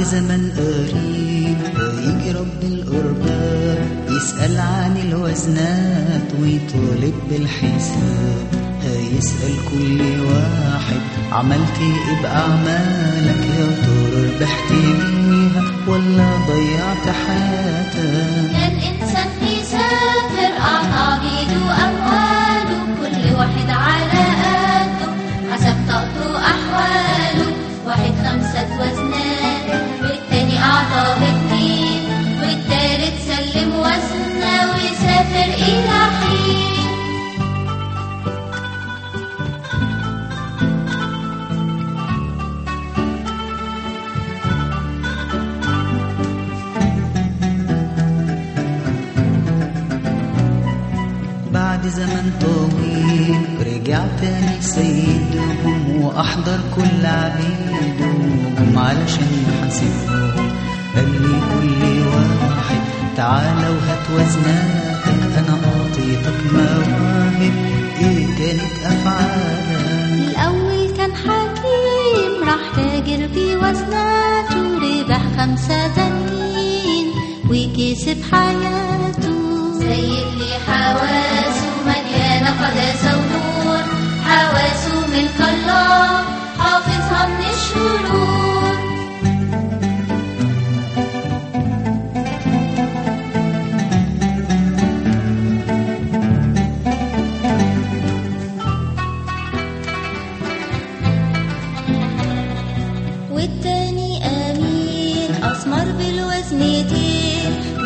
بعد زمن قريب. هيجي رب الأرباب يسأل عن الوزنات ويطالب بالحساب. هيسأل كل واحد عملت إيه بأعمالك يا ترى ربحت بيها ولا ضيعت حياتك؟ إلى حين. بعد زمن طويل رجع تاني سيدهم وأحضر كل عبيدهم علشان يحاسبهم قال لي تعالى وهات وزناتك أنا أعطيتك مواهب إيه كانت أفعالك. الأول كان حكيم راح تاجر بوزناته ربح خمسة زنين وكسب حياته. زي اللي حواسه مليانة قداسة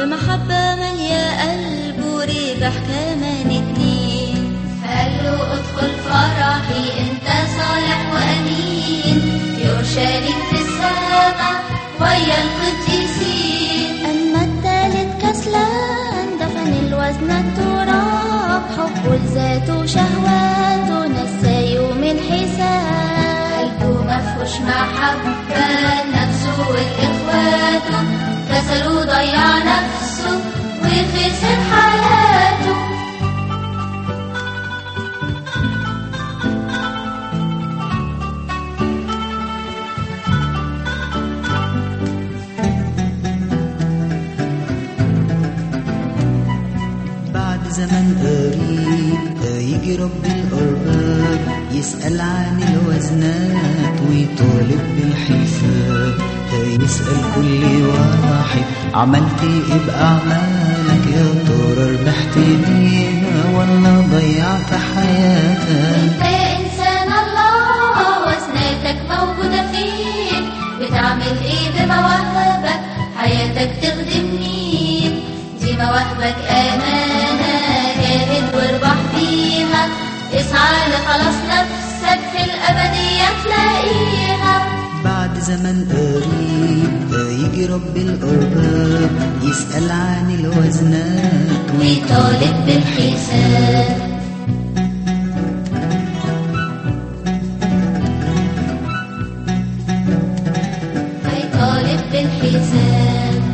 بمحبة مالية قلبه ربح كمان اتنين قال له أدخل فرحي أنت صالح وأمين. يرشالك في السماء ويا القديسين. أما التالت كسلان دفن الوزن التراب. حبه لذاته شهواته نسى يوم الحساب قلبه مفهوش محبة. كسله ضيع نفسه وخسر حياته بعد زمن قريب هيجي رب الأرباب يسأل عن الوزنات ويطالب بالحساب هيسأل كل واحد. عملت إيه بأعمالك يا ترى ربحت بيها ولا ضيعت حياتك؟ انت يا إنسان الله وزناتك موجودة فيك. بتعمل إيه بمواهبك حياتك تخدم مين؟ دي مواهبك امانة جاهد واربح بيها. اسعى لخلاص نفسك في الأبدية تلاقيها. بعد زمن قريب رب الأرباب يسأل عن الوزنات ويطالب بالحساب. هيطالب بالحساب.